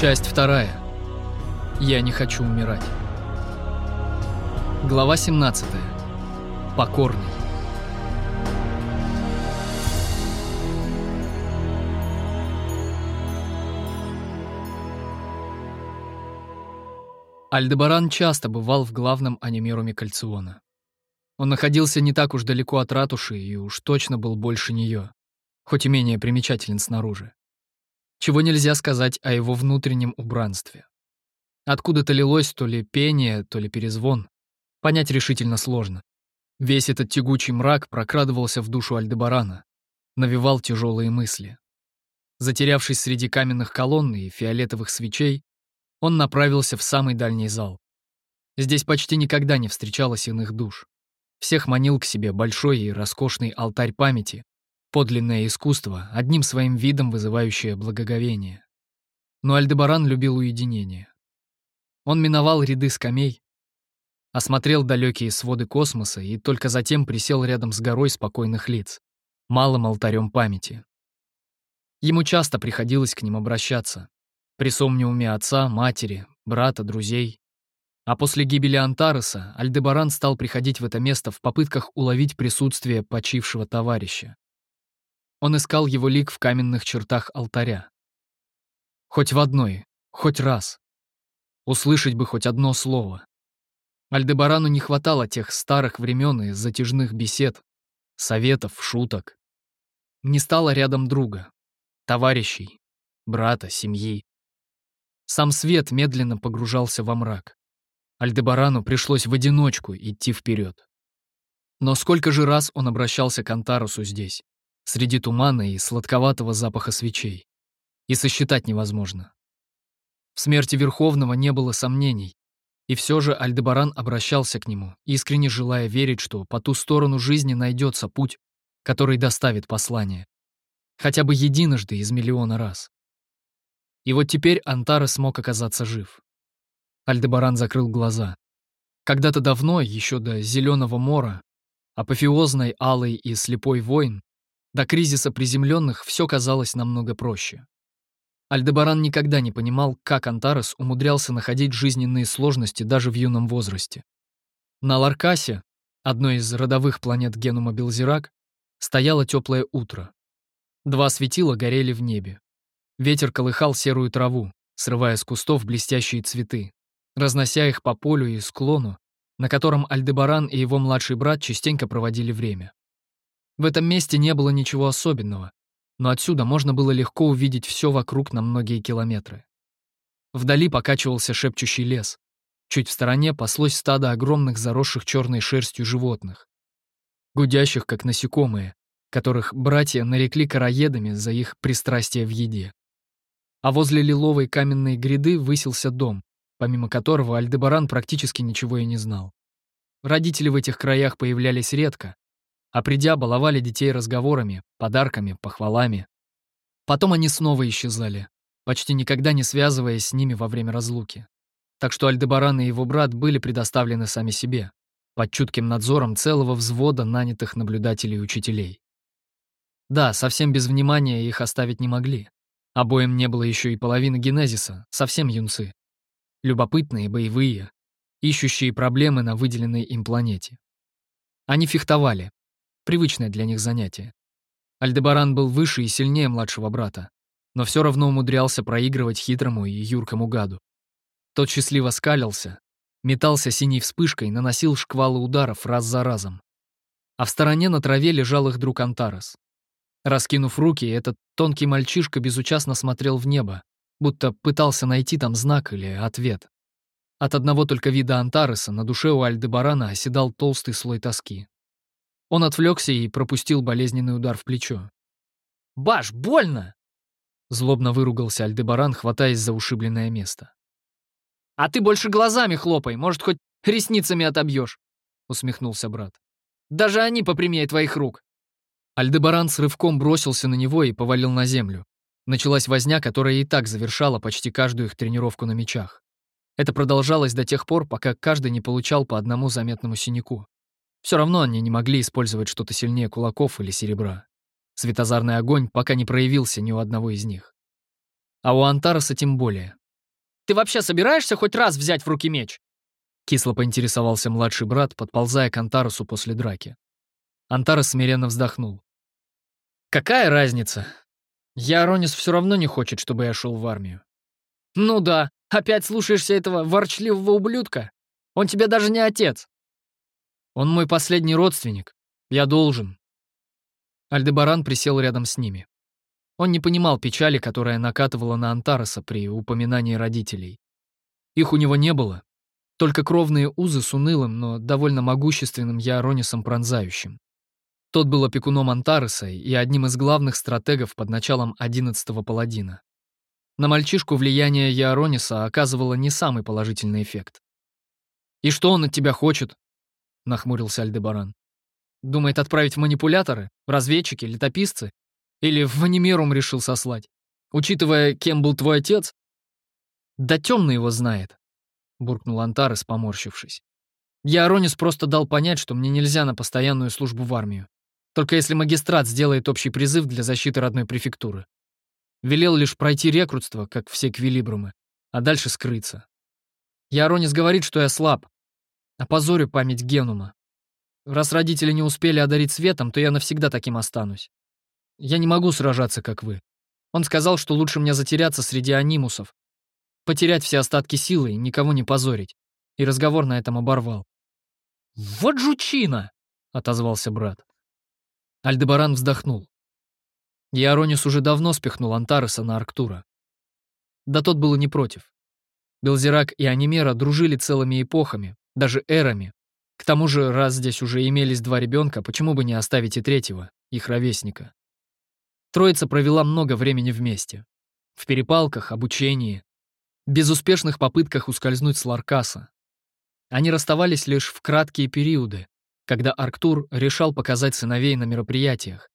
Часть вторая. Я не хочу умирать. Глава 17. Покорный. Альдебаран часто бывал в главном анимеруме Кальциона. Он находился не так уж далеко от ратуши и уж точно был больше нее, хоть и менее примечателен снаружи. Чего нельзя сказать о его внутреннем убранстве. Откуда-то лилось то ли пение, то ли перезвон. Понять решительно сложно. Весь этот тягучий мрак прокрадывался в душу Альдебарана, навевал тяжелые мысли. Затерявшись среди каменных колонн и фиолетовых свечей, он направился в самый дальний зал. Здесь почти никогда не встречалось иных душ. Всех манил к себе большой и роскошный алтарь памяти, подлинное искусство, одним своим видом вызывающее благоговение. Но Альдебаран любил уединение. Он миновал ряды скамей, осмотрел далекие своды космоса и только затем присел рядом с горой спокойных лиц, малым алтарем памяти. Ему часто приходилось к ним обращаться, при сомниуме отца, матери, брата, друзей. А после гибели Антареса Альдебаран стал приходить в это место в попытках уловить присутствие почившего товарища. Он искал его лик в каменных чертах алтаря. Хоть в одной, хоть раз. Услышать бы хоть одно слово. Альдебарану не хватало тех старых времен и затяжных бесед, советов, шуток. Не стало рядом друга, товарищей, брата, семьи. Сам свет медленно погружался во мрак. Альдебарану пришлось в одиночку идти вперед. Но сколько же раз он обращался к Антарусу здесь, среди тумана и сладковатого запаха свечей. И сосчитать невозможно. В смерти Верховного не было сомнений, и все же Альдебаран обращался к нему, искренне желая верить, что по ту сторону жизни найдется путь, который доставит послание. Хотя бы единожды из миллиона раз. И вот теперь Антара смог оказаться жив. Альдебаран закрыл глаза. Когда-то давно, еще до Зеленого Мора, апофеозной алый и слепой воин, до кризиса приземленных все казалось намного проще. Альдебаран никогда не понимал, как Антарес умудрялся находить жизненные сложности даже в юном возрасте. На Ларкасе, одной из родовых планет Генума Белзирак, стояло теплое утро. Два светила горели в небе. Ветер колыхал серую траву, срывая с кустов блестящие цветы, разнося их по полю и склону, на котором Альдебаран и его младший брат частенько проводили время. В этом месте не было ничего особенного, но отсюда можно было легко увидеть все вокруг на многие километры. Вдали покачивался шепчущий лес. Чуть в стороне паслось стадо огромных заросших черной шерстью животных, гудящих, как насекомые, которых братья нарекли короедами за их пристрастие в еде. А возле лиловой каменной гряды высился дом, помимо которого Альдебаран практически ничего и не знал. Родители в этих краях появлялись редко, а придя, баловали детей разговорами, подарками, похвалами. Потом они снова исчезали, почти никогда не связываясь с ними во время разлуки. Так что Альдебаран и его брат были предоставлены сами себе, под чутким надзором целого взвода нанятых наблюдателей и учителей. Да, совсем без внимания их оставить не могли. Обоим не было еще и половины генезиса, совсем юнцы. Любопытные, боевые, ищущие проблемы на выделенной им планете. Они фехтовали, привычное для них занятие. Альдебаран был выше и сильнее младшего брата, но все равно умудрялся проигрывать хитрому и юркому гаду. Тот счастливо скалился, метался синей вспышкой, наносил шквалы ударов раз за разом. А в стороне на траве лежал их друг Антарес. Раскинув руки, этот тонкий мальчишка безучастно смотрел в небо, будто пытался найти там знак или ответ. От одного только вида Антареса на душе у Альдебарана оседал толстый слой тоски. Он отвлекся и пропустил болезненный удар в плечо. «Баш, больно!» Злобно выругался Альдебаран, хватаясь за ушибленное место. «А ты больше глазами хлопай, может, хоть ресницами отобьешь!» усмехнулся брат. «Даже они попрямее твоих рук!» Альдебаран с рывком бросился на него и повалил на землю. Началась возня, которая и так завершала почти каждую их тренировку на мечах. Это продолжалось до тех пор, пока каждый не получал по одному заметному синяку. Все равно они не могли использовать что-то сильнее кулаков или серебра. Светозарный огонь пока не проявился ни у одного из них. А у Антараса тем более. Ты вообще собираешься хоть раз взять в руки меч?» Кисло поинтересовался младший брат, подползая к Антарусу после драки. Антарес смиренно вздохнул. «Какая разница? Я Аронис все равно не хочет, чтобы я шел в армию». «Ну да, опять слушаешься этого ворчливого ублюдка? Он тебе даже не отец». «Он мой последний родственник. Я должен». Альдебаран присел рядом с ними. Он не понимал печали, которая накатывала на Антареса при упоминании родителей. Их у него не было, только кровные узы с унылым, но довольно могущественным Яронисом пронзающим. Тот был опекуном Антареса и одним из главных стратегов под началом 11-го паладина. На мальчишку влияние Ярониса оказывало не самый положительный эффект. «И что он от тебя хочет?» — нахмурился Альдебаран. «Думает отправить манипуляторы, разведчики, летописцы? Или в анимерум решил сослать? Учитывая, кем был твой отец?» «Да темный его знает», — буркнул Антарес, поморщившись. «Я Аронис просто дал понять, что мне нельзя на постоянную службу в армию. Только если магистрат сделает общий призыв для защиты родной префектуры. Велел лишь пройти рекрутство, как все квилибрумы, а дальше скрыться. Яронис говорит, что я слаб. Опозорю память Генума. Раз родители не успели одарить светом, то я навсегда таким останусь. Я не могу сражаться, как вы. Он сказал, что лучше мне затеряться среди анимусов, потерять все остатки силы и никого не позорить. И разговор на этом оборвал. «Вот жучина!» — отозвался брат. Альдебаран вздохнул. Иаронис уже давно спихнул Антареса на Арктура. Да тот был и не против. Белзирак и Анимера дружили целыми эпохами, даже эрами. К тому же, раз здесь уже имелись два ребенка, почему бы не оставить и третьего, их ровесника? Троица провела много времени вместе. В перепалках, обучении, безуспешных попытках ускользнуть с Ларкаса. Они расставались лишь в краткие периоды, когда Арктур решал показать сыновей на мероприятиях,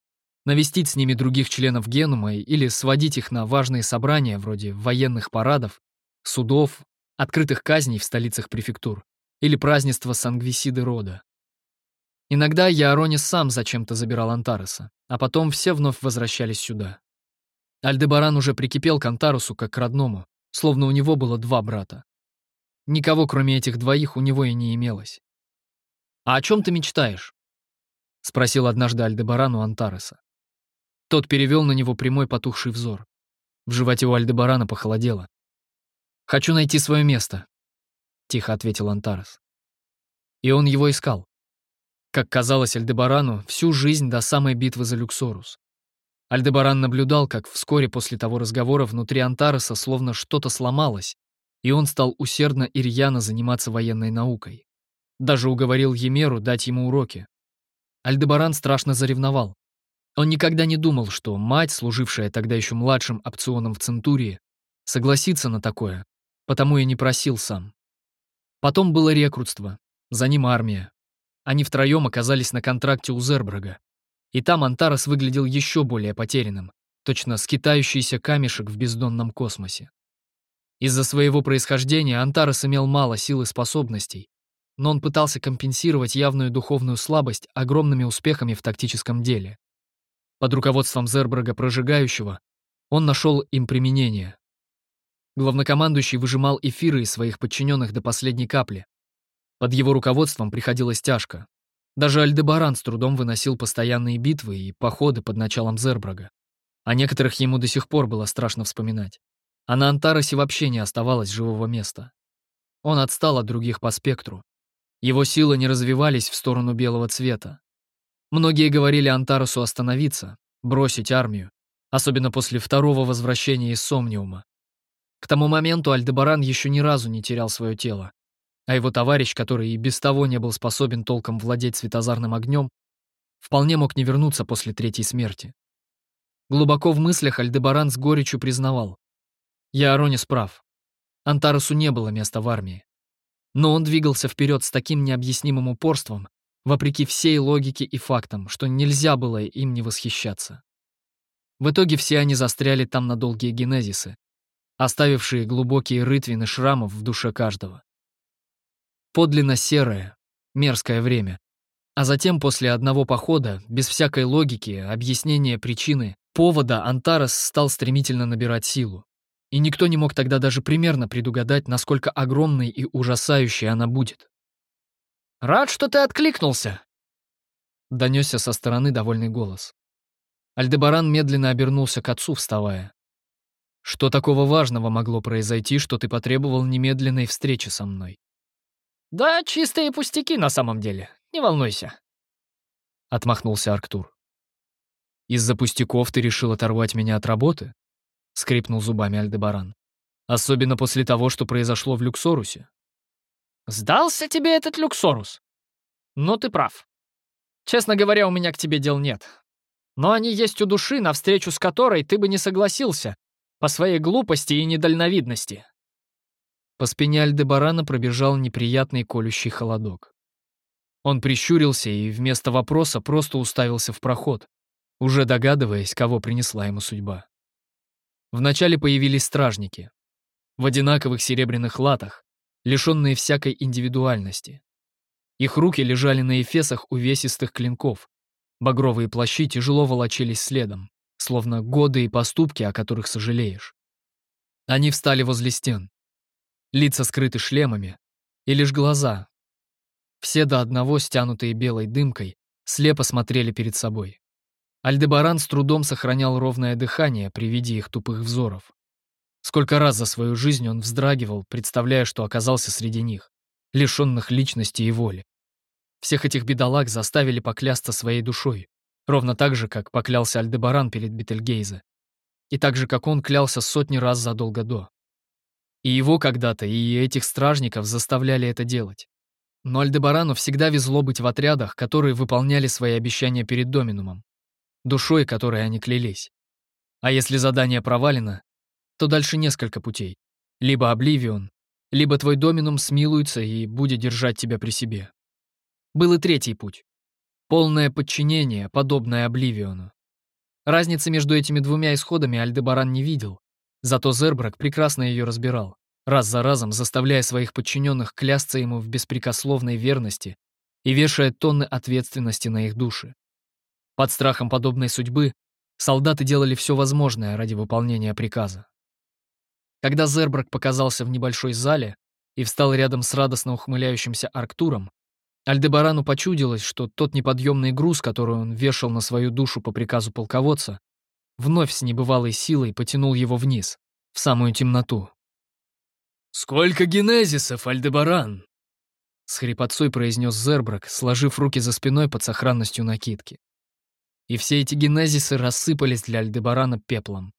навестить с ними других членов Генума или сводить их на важные собрания вроде военных парадов, судов, открытых казней в столицах префектур или празднества сангвисиды рода. Иногда Яаронис сам зачем-то забирал Антареса, а потом все вновь возвращались сюда. Альдебаран уже прикипел к Антарусу как к родному, словно у него было два брата. Никого, кроме этих двоих, у него и не имелось. «А о чем ты мечтаешь?» — спросил однажды Альдебаран у Антареса. Тот перевел на него прямой потухший взор. В животе у Альдебарана похолодело. «Хочу найти свое место», — тихо ответил Антарес. И он его искал. Как казалось Альдебарану, всю жизнь до самой битвы за Люксорус. Альдебаран наблюдал, как вскоре после того разговора внутри Антареса словно что-то сломалось, и он стал усердно и рьяно заниматься военной наукой. Даже уговорил Емеру дать ему уроки. Альдебаран страшно заревновал. Он никогда не думал, что мать, служившая тогда еще младшим опционом в Центурии, согласится на такое, потому и не просил сам. Потом было рекрутство, за ним армия. Они втроем оказались на контракте у Зербрага. И там Антарес выглядел еще более потерянным, точно скитающийся камешек в бездонном космосе. Из-за своего происхождения Антарес имел мало сил и способностей, но он пытался компенсировать явную духовную слабость огромными успехами в тактическом деле. Под руководством Зербрага Прожигающего он нашел им применение. Главнокомандующий выжимал эфиры из своих подчиненных до последней капли. Под его руководством приходилось тяжко. Даже Альдебаран с трудом выносил постоянные битвы и походы под началом Зербрага. О некоторых ему до сих пор было страшно вспоминать. А на Антаросе вообще не оставалось живого места. Он отстал от других по спектру, его силы не развивались в сторону белого цвета. Многие говорили Антарусу остановиться, бросить армию, особенно после второго возвращения из Сомниума. К тому моменту Альдебаран еще ни разу не терял свое тело, а его товарищ, который и без того не был способен толком владеть светозарным огнем, вполне мог не вернуться после третьей смерти. Глубоко в мыслях Альдебаран с горечью признавал. Я Аронис прав. Антарусу не было места в армии. Но он двигался вперед с таким необъяснимым упорством, вопреки всей логике и фактам, что нельзя было им не восхищаться. В итоге все они застряли там на долгие генезисы, оставившие глубокие рытвины шрамов в душе каждого. Подлинно серое, мерзкое время. А затем, после одного похода, без всякой логики, объяснения причины, повода, Антарес стал стремительно набирать силу. И никто не мог тогда даже примерно предугадать, насколько огромной и ужасающей она будет. «Рад, что ты откликнулся!» Донесся со стороны довольный голос. Альдебаран медленно обернулся к отцу, вставая. «Что такого важного могло произойти, что ты потребовал немедленной встречи со мной?» «Да, чистые пустяки на самом деле. Не волнуйся», — отмахнулся Арктур. «Из-за пустяков ты решил оторвать меня от работы?» — скрипнул зубами Альдебаран. «Особенно после того, что произошло в Люксорусе». «Сдался тебе этот Люксорус?» «Ну, ты прав. Честно говоря, у меня к тебе дел нет. Но они есть у души, навстречу с которой ты бы не согласился, по своей глупости и недальновидности». По спине Альдебарана пробежал неприятный колющий холодок. Он прищурился и вместо вопроса просто уставился в проход, уже догадываясь, кого принесла ему судьба. Вначале появились стражники. В одинаковых серебряных латах, лишенные всякой индивидуальности. Их руки лежали на эфесах увесистых клинков. Багровые плащи тяжело волочились следом, словно годы и поступки, о которых сожалеешь. Они встали возле стен. Лица скрыты шлемами, и лишь глаза, все до одного стянутые белой дымкой, слепо смотрели перед собой. Альдебаран с трудом сохранял ровное дыхание при виде их тупых взоров. Сколько раз за свою жизнь он вздрагивал, представляя, что оказался среди них, лишенных личности и воли. Всех этих бедолаг заставили поклясться своей душой, ровно так же, как поклялся Альдебаран перед Бетельгейзе, и так же, как он клялся сотни раз задолго до. И его когда-то, и этих стражников заставляли это делать. Но Альдебарану всегда везло быть в отрядах, которые выполняли свои обещания перед Доминумом душой которой они клялись. А если задание провалено, то дальше несколько путей. Либо Обливион, либо твой Доминум смилуется и будет держать тебя при себе. Был и третий путь. Полное подчинение, подобное Обливиону. Разницы между этими двумя исходами Альдебаран не видел, зато Зербрак прекрасно ее разбирал, раз за разом заставляя своих подчиненных клясться ему в беспрекословной верности и вешая тонны ответственности на их души. Под страхом подобной судьбы солдаты делали все возможное ради выполнения приказа. Когда Зербрак показался в небольшой зале и встал рядом с радостно ухмыляющимся Арктуром, Альдебарану почудилось, что тот неподъемный груз, который он вешал на свою душу по приказу полководца, вновь с небывалой силой потянул его вниз, в самую темноту. «Сколько генезисов, Альдебаран!» С хрипотцой произнес Зербрак, сложив руки за спиной под сохранностью накидки и все эти генезисы рассыпались для Альдебарана пеплом.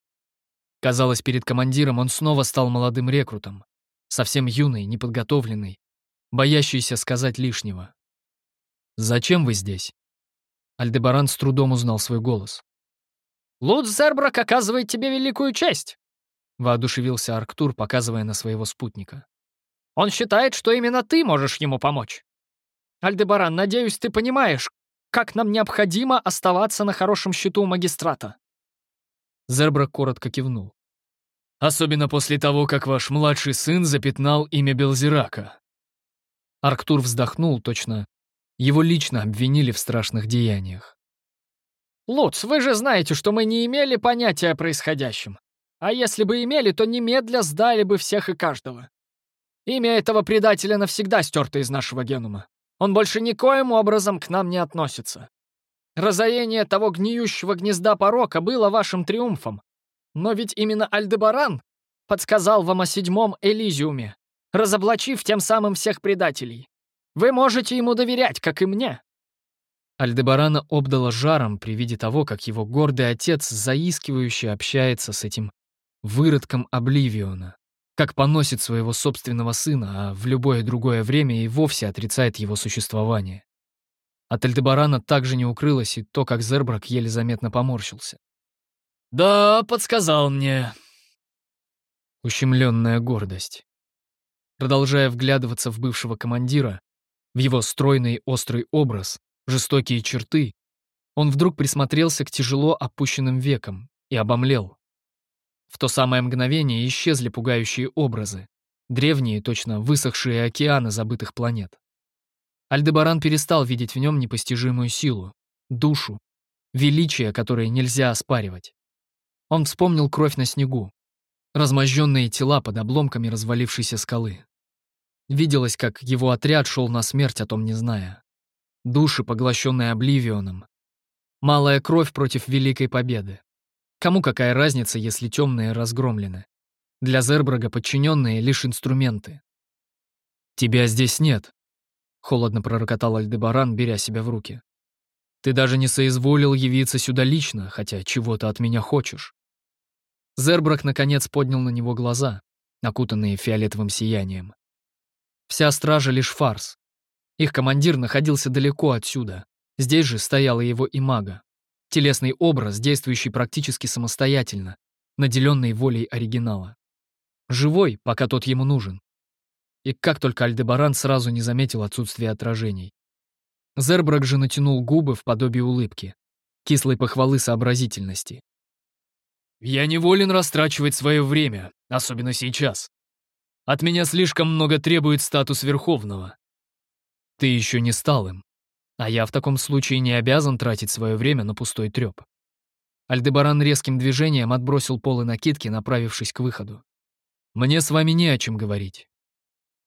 Казалось, перед командиром он снова стал молодым рекрутом, совсем юный, неподготовленный, боящийся сказать лишнего. «Зачем вы здесь?» Альдебаран с трудом узнал свой голос. «Лут Зербрак оказывает тебе великую честь!» — воодушевился Арктур, показывая на своего спутника. «Он считает, что именно ты можешь ему помочь. Альдебаран, надеюсь, ты понимаешь, как нам необходимо оставаться на хорошем счету у магистрата». Зербра коротко кивнул. «Особенно после того, как ваш младший сын запятнал имя Белзирака». Арктур вздохнул точно. Его лично обвинили в страшных деяниях. «Луц, вы же знаете, что мы не имели понятия о происходящем. А если бы имели, то немедля сдали бы всех и каждого. Имя этого предателя навсегда стерто из нашего генума. Он больше никоим образом к нам не относится. Разорение того гниющего гнезда порока было вашим триумфом. Но ведь именно Альдебаран подсказал вам о седьмом Элизиуме, разоблачив тем самым всех предателей. Вы можете ему доверять, как и мне». Альдебарана обдала жаром при виде того, как его гордый отец заискивающе общается с этим выродком Обливиона как поносит своего собственного сына, а в любое другое время и вовсе отрицает его существование. От Альдебарана также не укрылось и то, как Зербрак еле заметно поморщился. «Да, подсказал мне». Ущемленная гордость. Продолжая вглядываться в бывшего командира, в его стройный острый образ, жестокие черты, он вдруг присмотрелся к тяжело опущенным векам и обомлел. В то самое мгновение исчезли пугающие образы, древние, точно высохшие океаны забытых планет. Альдебаран перестал видеть в нем непостижимую силу, душу, величие, которое нельзя оспаривать. Он вспомнил кровь на снегу, Размозженные тела под обломками развалившейся скалы. Виделось, как его отряд шел на смерть, о том не зная. Души, поглощенные обливионом. Малая кровь против великой победы. Кому какая разница, если темные разгромлены? Для Зербрага подчиненные лишь инструменты. «Тебя здесь нет», — холодно пророкотал Альдебаран, беря себя в руки. «Ты даже не соизволил явиться сюда лично, хотя чего то от меня хочешь». Зербрак наконец поднял на него глаза, окутанные фиолетовым сиянием. Вся стража лишь фарс. Их командир находился далеко отсюда. Здесь же стояла его имага. Телесный образ, действующий практически самостоятельно, наделенный волей оригинала. Живой, пока тот ему нужен. И как только Альдебаран сразу не заметил отсутствия отражений. Зербрак же натянул губы в подобие улыбки, кислой похвалы сообразительности. «Я не волен растрачивать свое время, особенно сейчас. От меня слишком много требует статус Верховного. Ты еще не стал им, а я в таком случае не обязан тратить свое время на пустой треп». Альдебаран резким движением отбросил полы накидки, направившись к выходу. «Мне с вами не о чем говорить.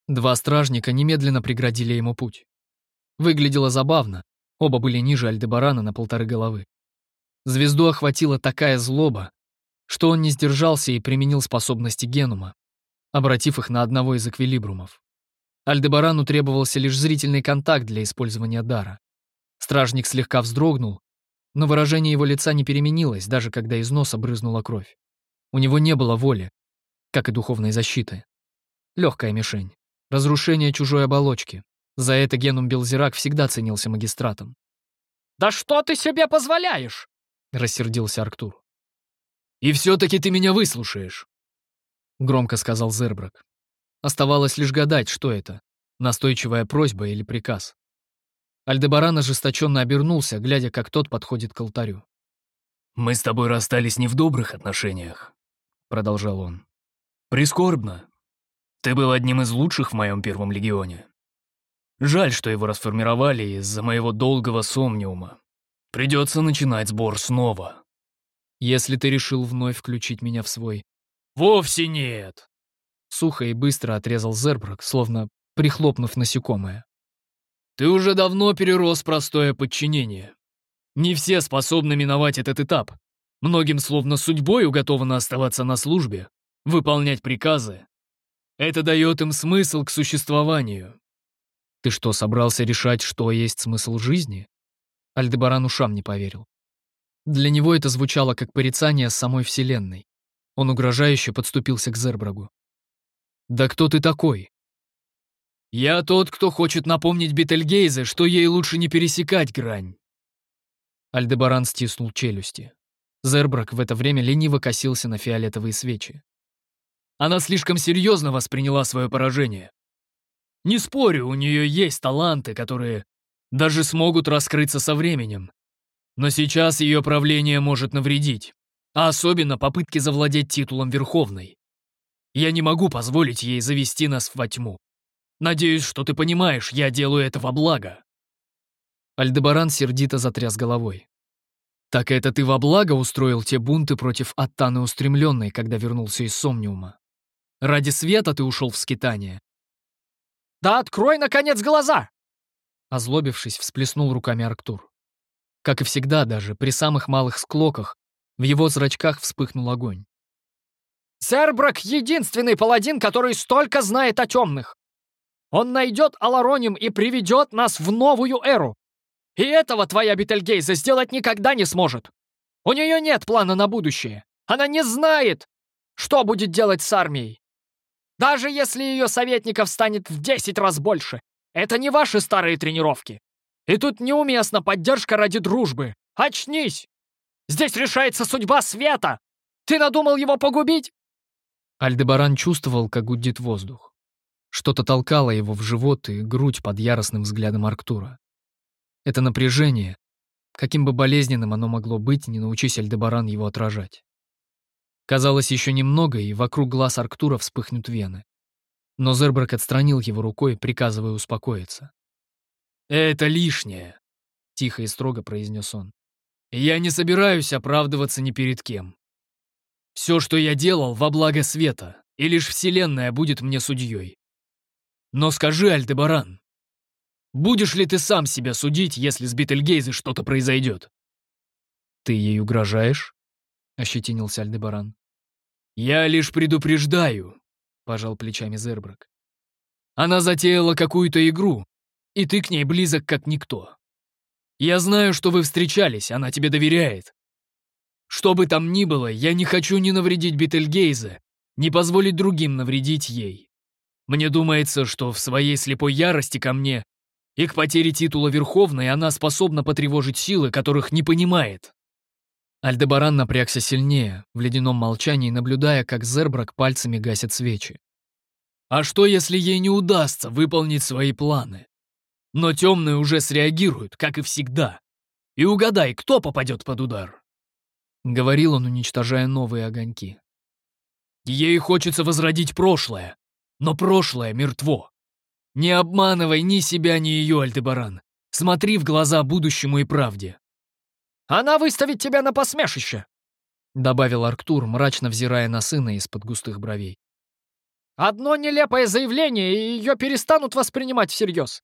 Два стражника немедленно преградили ему путь. Выглядело забавно, оба были ниже Альдебарана на полторы головы. Звезду охватила такая злоба, что он не сдержался и применил способности Генума, обратив их на одного из эквилибрумов. Альдебарану требовался лишь зрительный контакт для использования дара. Стражник слегка вздрогнул, но выражение его лица не переменилось, даже когда из носа брызнула кровь. У него не было воли, как и духовной защиты. Легкая мишень. Разрушение чужой оболочки. За это Генум Белзирак всегда ценился магистратом. «Да что ты себе позволяешь?» — рассердился Арктур. «И все-таки ты меня выслушаешь», — громко сказал Зербрак. Оставалось лишь гадать, что это — настойчивая просьба или приказ. Альдебаран ожесточенно обернулся, глядя, как тот подходит к алтарю. «Мы с тобой расстались не в добрых отношениях», — продолжал он. «Прискорбно, ты был одним из лучших в моем первом легионе. Жаль, что его расформировали из-за моего долгого сомниума. Придется начинать сбор снова. Если ты решил вновь включить меня в свой... Вовсе нет! Сухо и быстро отрезал Зербрак, словно прихлопнув насекомое. Ты уже давно перерос простое подчинение. Не все способны миновать этот этап. Многим словно судьбой уготовано оставаться на службе, выполнять приказы, это дает им смысл к существованию. Ты что, собрался решать, что есть смысл жизни? Альдебаран ушам не поверил. Для него это звучало как порицание самой Вселенной. Он угрожающе подступился к Зербрагу. «Да кто ты такой?» «Я тот, кто хочет напомнить Бетельгейзе, что ей лучше не пересекать грань». Альдебаран стиснул челюсти. Зербраг в это время лениво косился на фиолетовые свечи. Она слишком серьезно восприняла свое поражение. Не спорю, у нее есть таланты, которые даже смогут раскрыться со временем. Но сейчас ее правление может навредить, а особенно попытки завладеть титулом Верховной. Я не могу позволить ей завести нас во тьму. Надеюсь, что ты понимаешь, я делаю это во благо». Альдебаран сердито затряс головой. «Так это ты во благо устроил те бунты против Аттаны Устремленной, когда вернулся из Сомниума?» Ради света ты ушел в скитание. Да открой, наконец, глаза!» Озлобившись, всплеснул руками Арктур. Как и всегда даже, при самых малых склоках, в его зрачках вспыхнул огонь. «Зербрак — единственный паладин, который столько знает о темных. Он найдет Алароним и приведет нас в новую эру. И этого твоя Бетельгейза сделать никогда не сможет. У нее нет плана на будущее. Она не знает, что будет делать с армией. Даже если ее советников станет в 10 раз больше, это не ваши старые тренировки. И тут неуместна поддержка ради дружбы. Очнись! Здесь решается судьба света! Ты надумал его погубить?» Альдебаран чувствовал, как гудит воздух. Что-то толкало его в живот и грудь под яростным взглядом Арктура. Это напряжение, каким бы болезненным оно могло быть, не научись Альдебаран его отражать. Казалось, еще немного, и вокруг глаз Арктура вспыхнут вены. Но Зербрак отстранил его рукой, приказывая успокоиться. «Это лишнее», — тихо и строго произнес он. «Я не собираюсь оправдываться ни перед кем. Все, что я делал, во благо света, и лишь Вселенная будет мне судьей. Но скажи, Альдебаран, будешь ли ты сам себя судить, если с Бетельгейзе что-то произойдет? «Ты ей угрожаешь?» — ощетинился Альдебаран. «Я лишь предупреждаю», — пожал плечами Зербрак. «Она затеяла какую-то игру, и ты к ней близок как никто. Я знаю, что вы встречались, она тебе доверяет. Что бы там ни было, я не хочу ни навредить Бетельгейзе, не позволить другим навредить ей. Мне думается, что в своей слепой ярости ко мне и к потере титула Верховной она способна потревожить силы, которых не понимает. Альдебаран напрягся сильнее, в ледяном молчании наблюдая, как Зербрак пальцами гасит свечи. А что, если ей не удастся выполнить свои планы? Но темные уже среагируют, как и всегда. И угадай, кто попадет под удар. Говорил он, уничтожая новые огоньки. Ей хочется возродить прошлое, но прошлое мертво. Не обманывай ни себя, ни ее, Альдебаран. Смотри в глаза будущему и правде. Она выставит тебя на посмешище!» Добавил Арктур, мрачно взирая на сына из-под густых бровей. «Одно нелепое заявление, и ее перестанут воспринимать всерьез.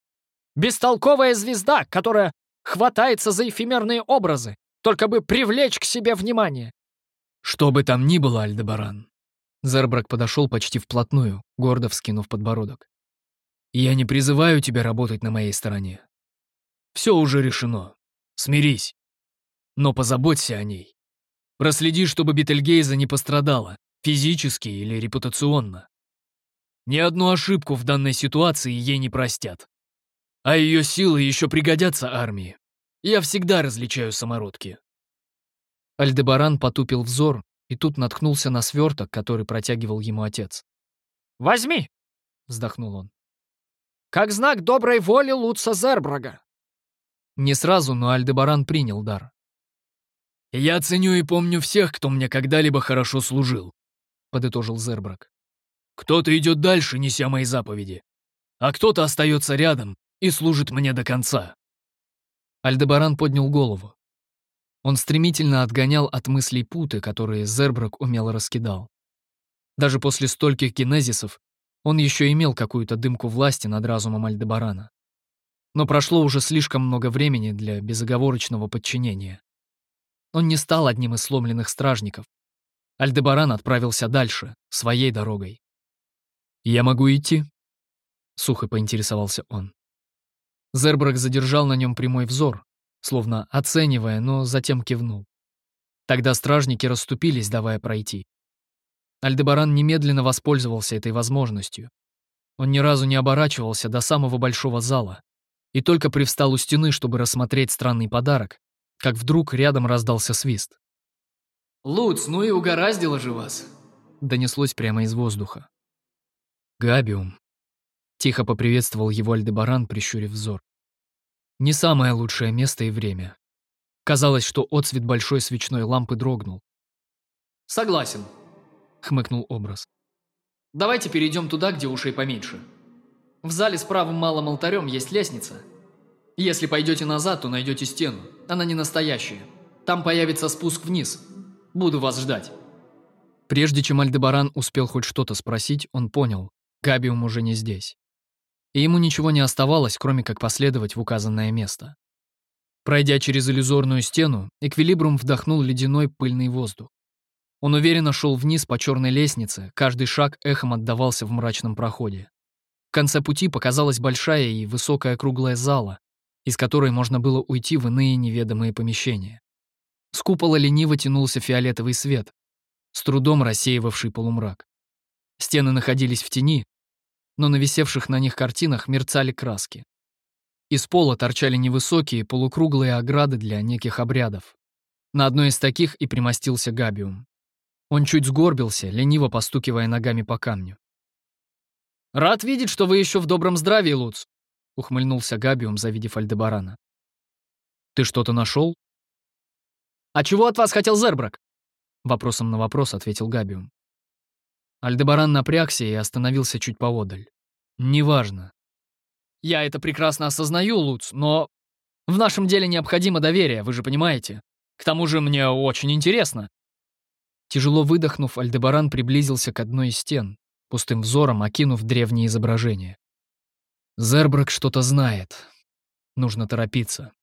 Бестолковая звезда, которая хватается за эфемерные образы, только бы привлечь к себе внимание». «Что бы там ни было, Альдебаран». Зербрак подошел почти вплотную, гордо вскинув подбородок. «Я не призываю тебя работать на моей стороне. Все уже решено. Смирись. Но позаботься о ней. Проследи, чтобы Бетельгейза не пострадала, физически или репутационно. Ни одну ошибку в данной ситуации ей не простят. А ее силы еще пригодятся армии. Я всегда различаю самородки. Альдебаран потупил взор и тут наткнулся на сверток, который протягивал ему отец. «Возьми!» — вздохнул он. «Как знак доброй воли Луца Зербрага!» Не сразу, но Альдебаран принял дар. «Я ценю и помню всех, кто мне когда-либо хорошо служил», — подытожил Зербрак. «Кто-то идет дальше, неся мои заповеди, а кто-то остается рядом и служит мне до конца». Альдебаран поднял голову. Он стремительно отгонял от мыслей путы, которые Зербрак умело раскидал. Даже после стольких генезисов он еще имел какую-то дымку власти над разумом Альдебарана. Но прошло уже слишком много времени для безоговорочного подчинения. Он не стал одним из сломленных стражников. Альдебаран отправился дальше, своей дорогой. «Я могу идти?» — сухо поинтересовался он. Зербрак задержал на нем прямой взор, словно оценивая, но затем кивнул. Тогда стражники расступились, давая пройти. Альдебаран немедленно воспользовался этой возможностью. Он ни разу не оборачивался до самого большого зала и только привстал у стены, чтобы рассмотреть странный подарок, как вдруг рядом раздался свист. «Луц, ну и угораздило же вас!» донеслось прямо из воздуха. «Габиум», — тихо поприветствовал его Альдебаран, прищурив взор. «Не самое лучшее место и время». Казалось, что отсвет большой свечной лампы дрогнул. «Согласен», — хмыкнул образ. «Давайте перейдем туда, где ушей поменьше. В зале с правым малым алтарем есть лестница, если пойдете назад, то найдете стену. Она не настоящая. Там появится спуск вниз. Буду вас ждать». Прежде чем Альдебаран успел хоть что-то спросить, он понял, Габиум уже не здесь. И ему ничего не оставалось, кроме как последовать в указанное место. Пройдя через иллюзорную стену, Эквилибрум вдохнул ледяной пыльный воздух. Он уверенно шел вниз по черной лестнице, каждый шаг эхом отдавался в мрачном проходе. В конце пути показалась большая и высокая круглая зала, из которой можно было уйти в иные неведомые помещения. С купола лениво тянулся фиолетовый свет, с трудом рассеивавший полумрак. Стены находились в тени, но на висевших на них картинах мерцали краски. Из пола торчали невысокие полукруглые ограды для неких обрядов. На одной из таких и примостился Габиум. Он чуть сгорбился, лениво постукивая ногами по камню. «Рад видеть, что вы еще в добром здравии, Луц», — ухмыльнулся Габиум, завидев Альдебарана. «Ты что-то нашел?» «А чего от вас хотел Зербрак?» Вопросом на вопрос ответил Габиум. Альдебаран напрягся и остановился чуть поодаль. «Неважно». «Я это прекрасно осознаю, Луц, но в нашем деле необходимо доверие, вы же понимаете. К тому же мне очень интересно». Тяжело выдохнув, Альдебаран приблизился к одной из стен, пустым взором окинув древние изображения. Зербрак что-то знает. Нужно торопиться.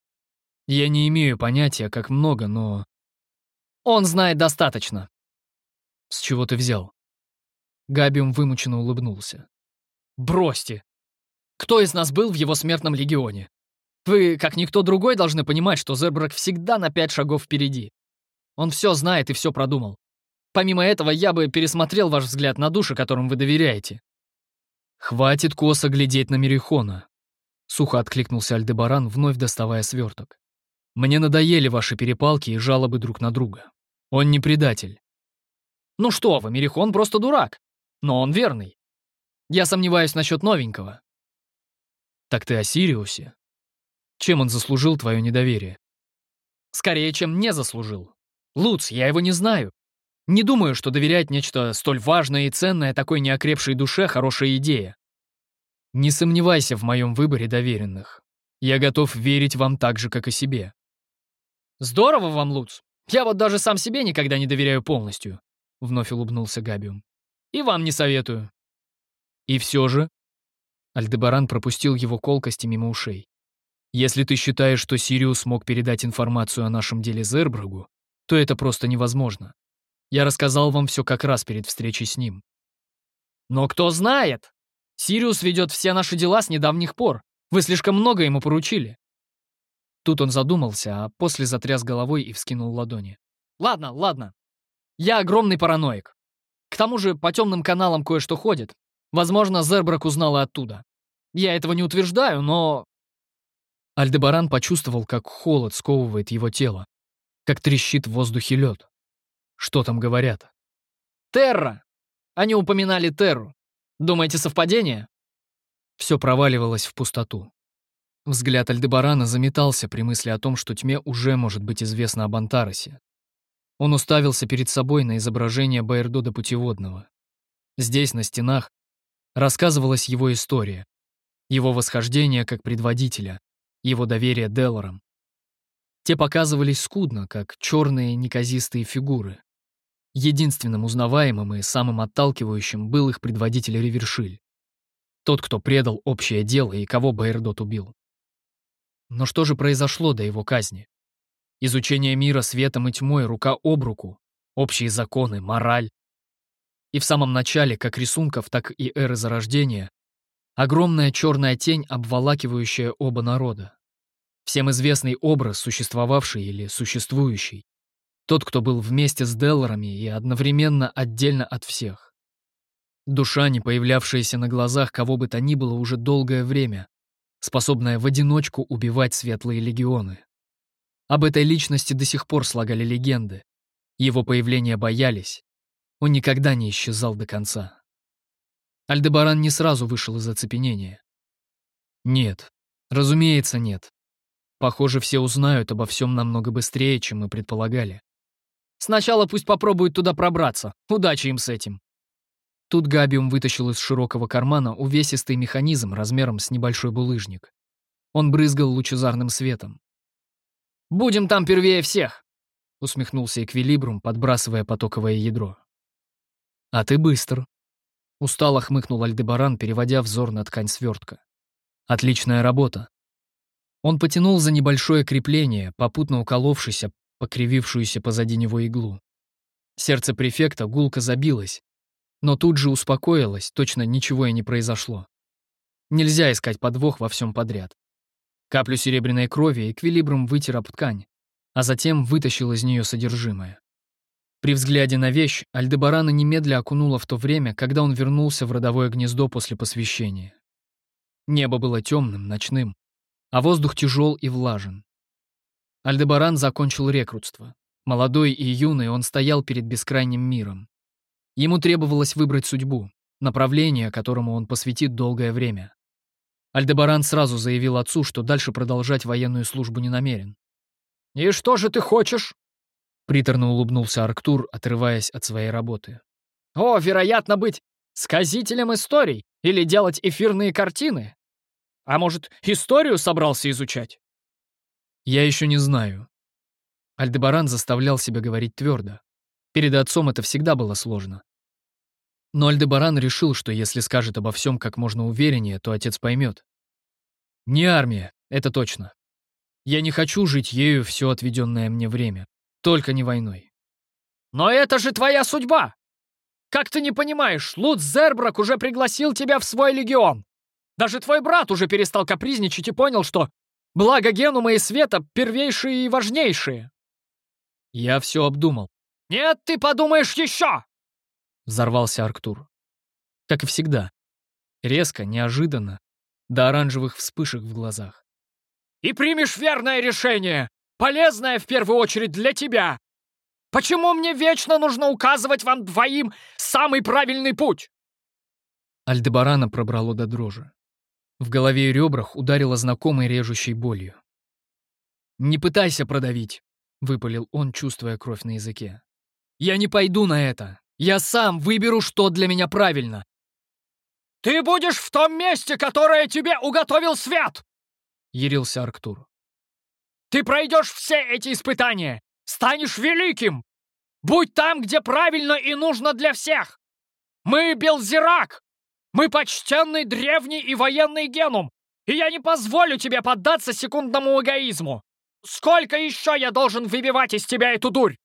Я не имею понятия, как много, но... Он знает достаточно. С чего ты взял? Габиум вымученно улыбнулся. Бросьте. Кто из нас был в его смертном легионе? Вы, как никто другой, должны понимать, что Зербрак всегда на пять шагов впереди. Он все знает и все продумал. Помимо этого, я бы пересмотрел ваш взгляд на души, которым вы доверяете. Хватит косо глядеть на Мерихона. Сухо откликнулся Альдебаран, вновь доставая сверток. Мне надоели ваши перепалки и жалобы друг на друга. Он не предатель. Ну что вы, Мерихон просто дурак. Но он верный. Я сомневаюсь насчет новенького. Так ты о Сириусе? Чем он заслужил твое недоверие? Скорее, чем не заслужил. Луц, я его не знаю. Не думаю, что доверять нечто столь важное и ценное такой неокрепшей душе — хорошая идея. Не сомневайся в моем выборе доверенных. Я готов верить вам так же, как и себе. Здорово вам, Луц. Я вот даже сам себе никогда не доверяю полностью. Вновь улыбнулся Габиум. И вам не советую. И все же... Альдебаран пропустил его колкости мимо ушей. Если ты считаешь, что Сириус мог передать информацию о нашем деле Зербрагу, то это просто невозможно. Я рассказал вам все как раз перед встречей с ним. Но кто знает? Сириус ведет все наши дела с недавних пор. Вы слишком много ему поручили. Тут он задумался, а после затряс головой и вскинул ладони. Ладно, ладно. Я огромный параноик. К тому же по темным каналам кое-что ходит. Возможно, Зербрак узнала оттуда. Я этого не утверждаю, но... Альдебаран почувствовал, как холод сковывает его тело, как трещит в воздухе лед. Что там говорят? Терра! Они упоминали Терру. Думаете, совпадение? Все проваливалось в пустоту. Взгляд Альдебарана заметался при мысли о том, что тьме уже может быть известно об Антаросе. Он уставился перед собой на изображение Байердода Путеводного. Здесь, на стенах, рассказывалась его история, его восхождение как предводителя, его доверие Делорам. Те показывались скудно, как черные неказистые фигуры. Единственным узнаваемым и самым отталкивающим был их предводитель Ревершиль. Тот, кто предал общее дело и кого Байердот убил. Но что же произошло до его казни? Изучение мира светом и тьмой рука об руку, общие законы, мораль. И в самом начале, как рисунков, так и эры Зарождения, огромная черная тень, обволакивающая оба народа. Всем известный образ, существовавший или существующий. Тот, кто был вместе с Делларами и одновременно отдельно от всех. Душа, не появлявшаяся на глазах кого бы то ни было уже долгое время, способная в одиночку убивать светлые легионы. Об этой личности до сих пор слагали легенды. Его появления боялись. Он никогда не исчезал до конца. Альдебаран не сразу вышел из оцепенения. Нет, разумеется, нет. Похоже, все узнают обо всем намного быстрее, чем мы предполагали. Сначала пусть попробуют туда пробраться. Удачи им с этим. Тут Габиум вытащил из широкого кармана увесистый механизм размером с небольшой булыжник. Он брызгал лучезарным светом. «Будем там первее всех!» — усмехнулся Эквилибрум, подбрасывая потоковое ядро. «А ты быстр!» — устало хмыкнул Альдебаран, переводя взор на ткань свертка. «Отличная работа!» Он потянул за небольшое крепление, попутно уколовшись покривившуюся позади него иглу. Сердце префекта гулко забилось, но тут же успокоилось, точно ничего и не произошло. Нельзя искать подвох во всем подряд. Каплю серебряной крови эквилибрум вытер об ткань, а затем вытащил из нее содержимое. При взгляде на вещь Альдебарана немедля окунула в то время, когда он вернулся в родовое гнездо после посвящения. Небо было темным, ночным, а воздух тяжел и влажен. Альдебаран закончил рекрутство. Молодой и юный, он стоял перед бескрайним миром. Ему требовалось выбрать судьбу, направление, которому он посвятит долгое время. Альдебаран сразу заявил отцу, что дальше продолжать военную службу не намерен. «И что же ты хочешь?» Приторно улыбнулся Арктур, отрываясь от своей работы. «О, вероятно, быть сказителем историй или делать эфирные картины. А может, историю собрался изучать?» Я еще не знаю. Альдебаран заставлял себя говорить твердо. Перед отцом это всегда было сложно. Но Альдебаран решил, что если скажет обо всем как можно увереннее, то отец поймет. Не армия, это точно. Я не хочу жить ею все отведенное мне время. Только не войной. Но это же твоя судьба! Как ты не понимаешь, Лут Зербрак уже пригласил тебя в свой легион. Даже твой брат уже перестал капризничать и понял, что благо Генума и Света первейшие и важнейшие. Я все обдумал. Нет, ты подумаешь еще! Взорвался Арктур. Как и всегда. Резко, неожиданно, до оранжевых вспышек в глазах. «И примешь верное решение, полезное в первую очередь для тебя. Почему мне вечно нужно указывать вам двоим самый правильный путь?» Альдебарана пробрало до дрожи. В голове и ребрах ударило знакомой режущей болью. «Не пытайся продавить», — выпалил он, чувствуя кровь на языке. «Я не пойду на это. Я сам выберу, что для меня правильно. «Ты будешь в том месте, которое тебе уготовил свет!» — ярился Арктур. «Ты пройдешь все эти испытания, станешь великим! Будь там, где правильно и нужно для всех! Мы Белзирак! Мы почтенный древний и военный генум, и я не позволю тебе поддаться секундному эгоизму! Сколько еще я должен выбивать из тебя эту дурь?»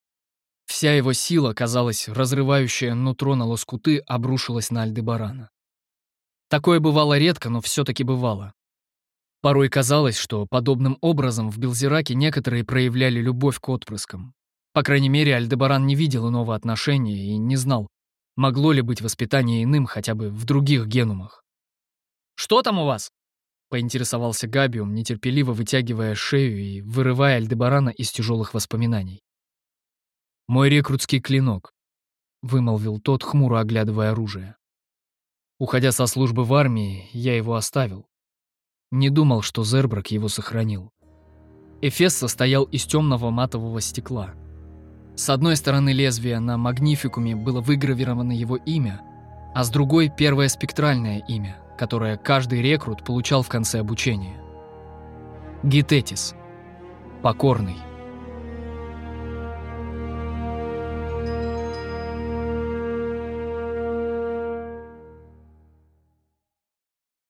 Вся его сила, казалось, разрывающая нутро на лоскуты, обрушилась на Альдебарана. Такое бывало редко, но все-таки бывало. Порой казалось, что подобным образом в Белзираке некоторые проявляли любовь к отпрыскам. По крайней мере, Альдебаран не видел иного отношения и не знал, могло ли быть воспитание иным хотя бы в других генумах. «Что там у вас?» — поинтересовался Габиум, нетерпеливо вытягивая шею и вырывая Альдебарана из тяжелых воспоминаний. «Мой рекрутский клинок», — вымолвил тот, хмуро оглядывая оружие. Уходя со службы в армии, я его оставил. Не думал, что Зербрак его сохранил. Эфес состоял из темного матового стекла. С одной стороны лезвия на магнификуме было выгравировано его имя, а с другой — первое спектральное имя, которое каждый рекрут получал в конце обучения. Гитетис. Покорный.